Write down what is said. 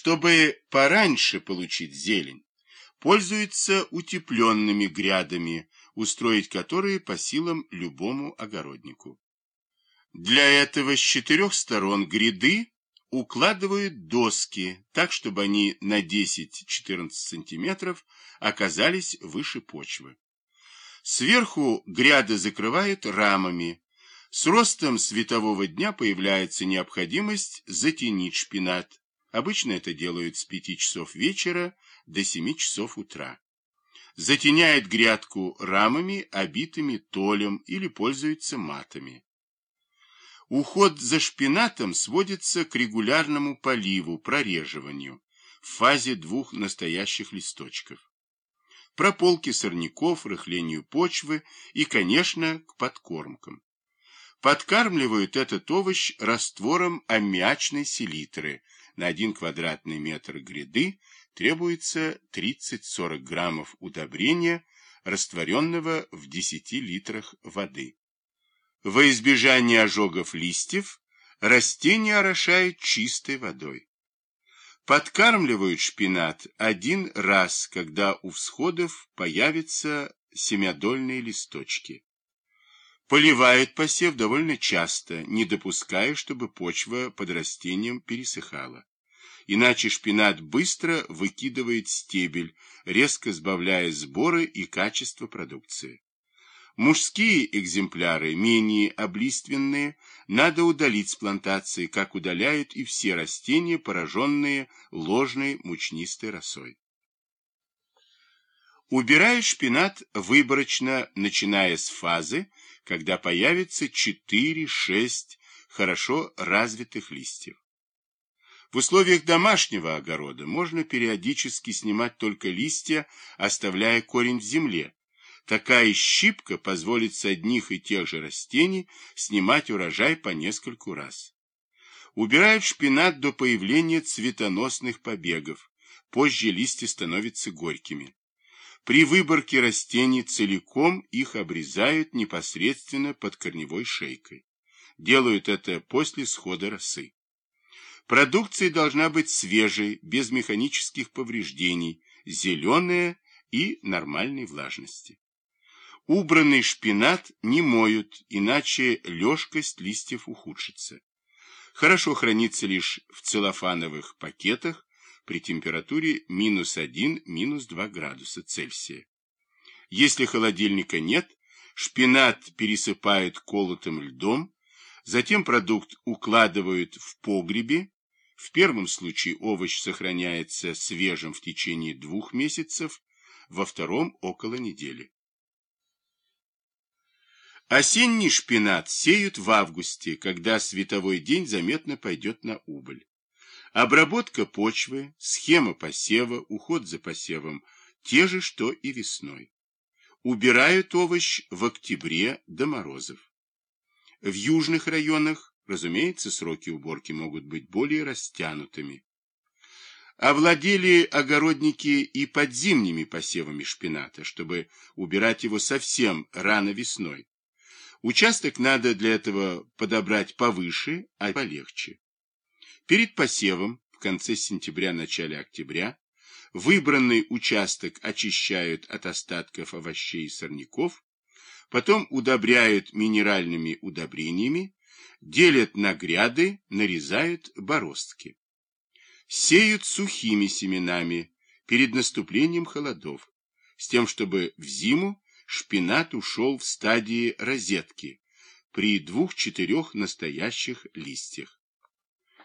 Чтобы пораньше получить зелень, пользуются утепленными грядами, устроить которые по силам любому огороднику. Для этого с четырех сторон гряды укладывают доски, так, чтобы они на 10-14 сантиметров оказались выше почвы. Сверху гряды закрывают рамами. С ростом светового дня появляется необходимость затенить шпинат. Обычно это делают с 5 часов вечера до 7 часов утра. Затеняет грядку рамами, обитыми толем или пользуется матами. Уход за шпинатом сводится к регулярному поливу, прореживанию в фазе двух настоящих листочков. Прополке сорняков, рыхлению почвы и, конечно, к подкормкам. Подкармливают этот овощ раствором аммиачной селитры. На 1 квадратный метр гряды требуется 30-40 граммов удобрения, растворенного в 10 литрах воды. Во избежание ожогов листьев растения орошают чистой водой. Подкармливают шпинат один раз, когда у всходов появятся семядольные листочки. Поливают посев довольно часто, не допуская, чтобы почва под растением пересыхала. Иначе шпинат быстро выкидывает стебель, резко сбавляя сборы и качество продукции. Мужские экземпляры, менее облиственные, надо удалить с плантации, как удаляют и все растения, пораженные ложной мучнистой росой. Убирают шпинат выборочно, начиная с фазы, когда появится 4-6 хорошо развитых листьев. В условиях домашнего огорода можно периодически снимать только листья, оставляя корень в земле, Такая щипка позволит с одних и тех же растений снимать урожай по нескольку раз. Убирают шпинат до появления цветоносных побегов, позже листья становятся горькими. При выборке растений целиком их обрезают непосредственно под корневой шейкой. Делают это после схода росы. Продукция должна быть свежей, без механических повреждений, зеленая и нормальной влажности. Убранный шпинат не моют, иначе лёжкость листьев ухудшится. Хорошо хранится лишь в целлофановых пакетах при температуре минус 1, минус 2 градуса Цельсия. Если холодильника нет, шпинат пересыпают колотым льдом, затем продукт укладывают в погребе. В первом случае овощ сохраняется свежим в течение двух месяцев, во втором – около недели. Осенний шпинат сеют в августе, когда световой день заметно пойдет на убыль. Обработка почвы, схема посева, уход за посевом – те же, что и весной. Убирают овощ в октябре до морозов. В южных районах, разумеется, сроки уборки могут быть более растянутыми. Овладели огородники и подзимними посевами шпината, чтобы убирать его совсем рано весной. Участок надо для этого подобрать повыше, а полегче. Перед посевом в конце сентября-начале октября выбранный участок очищают от остатков овощей и сорняков, потом удобряют минеральными удобрениями, делят на гряды, нарезают бороздки. Сеют сухими семенами перед наступлением холодов, с тем, чтобы в зиму шпинат ушел в стадии розетки при двух-четырех настоящих листьях.